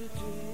Do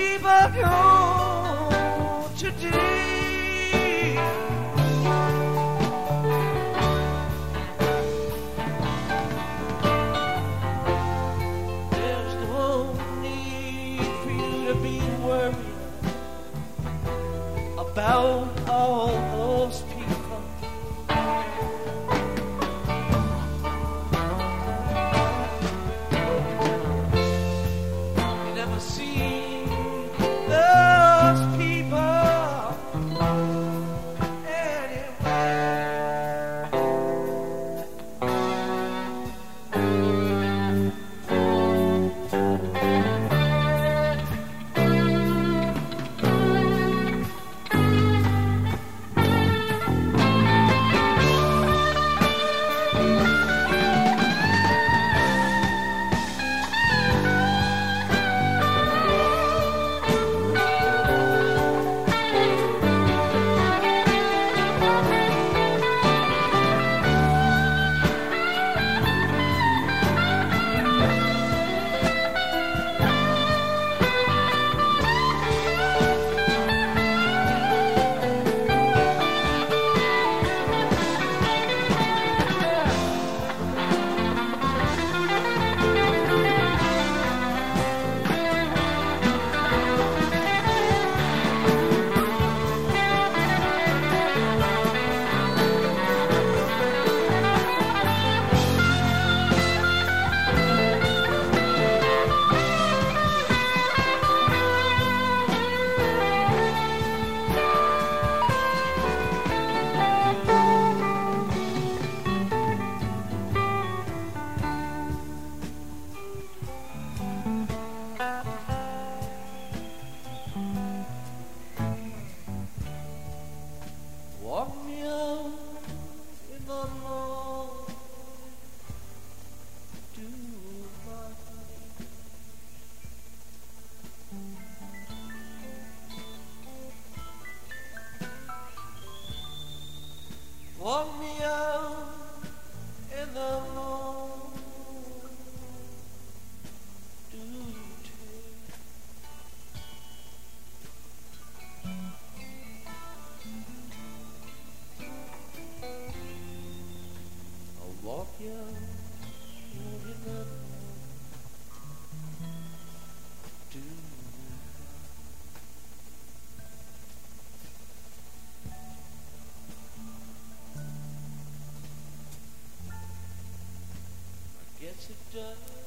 people go today. Walk today.